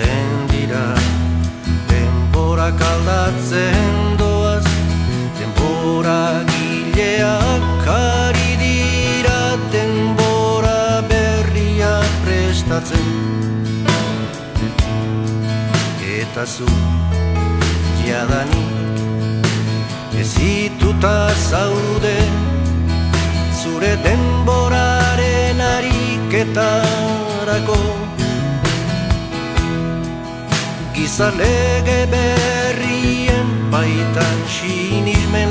pasatzen dira. Denbora kaldatzen doaz Denbora gileak ari dira Denbora berria prestatzen. Eta zu jadanik Ezituta zaude Zure denboraren ariketarako Gizalege berrien baitan sinismen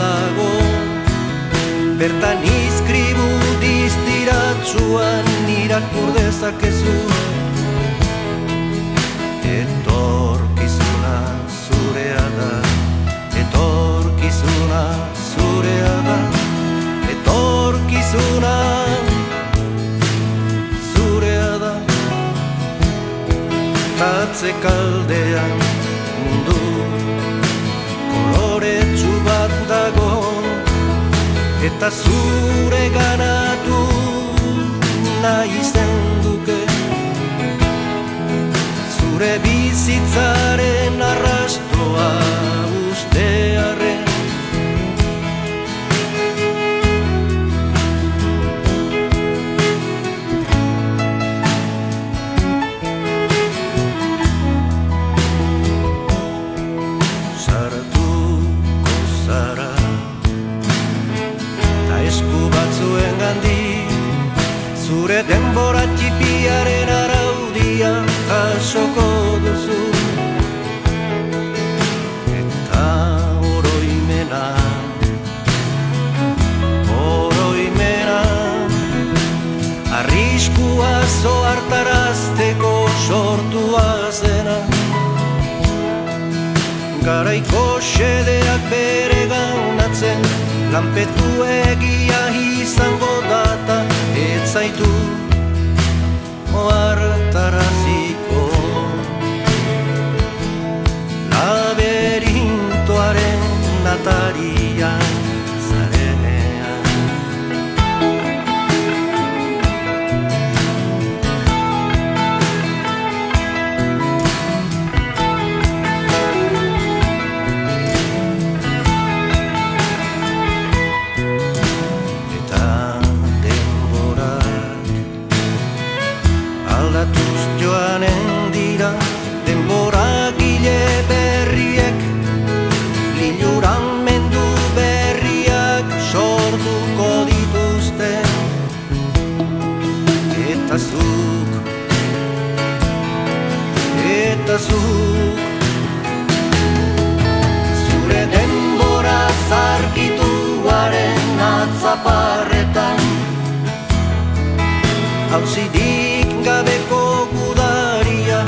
dago Bertan izkribu diztiratzuan irakur dezakezu Etorkizuna zurea da Etorkizuna zurea da Etorkizuna zurea da. Kaldean mundu Koloretsu bat dago Eta zure ganatu nahi zenduke Zure bizitzaren arrastoa ustearen esku batzuen gandik Zure denbora txipiaren araudia jasoko duzu. Eta oroimena Oroimena Arriskua zoartarazteko sortua zena. Garaiko xedeak bere gaunatzen Lanpetu egia izango data Ez zaitu oartaraziko Hauzidik gabeko gudaria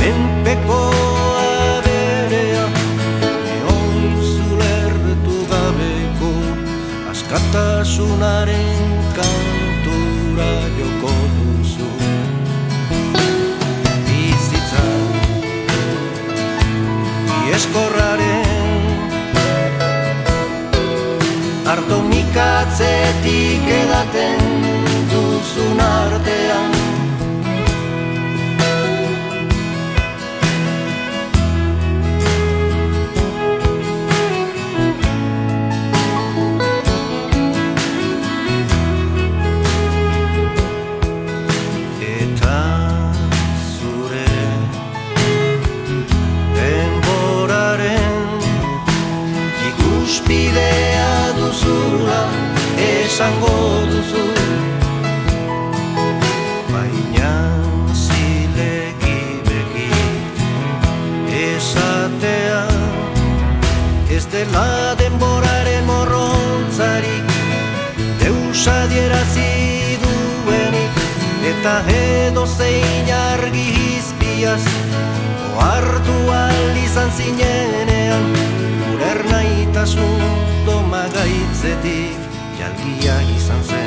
Menpeko aberea Eoin zulertu gabeko Askatasunaren kantura joko duzu. Bizitza Ieskorraren Ardo mikatzetik edaten esango duzu. Baina zilegi begi esatea ez dela denboraren morrontzarik. Deus adierazi duenik eta edo zein argi izpiaz. Ohartu al izan zinenean gure ernaitasun domagaitzetik jalgia izan zen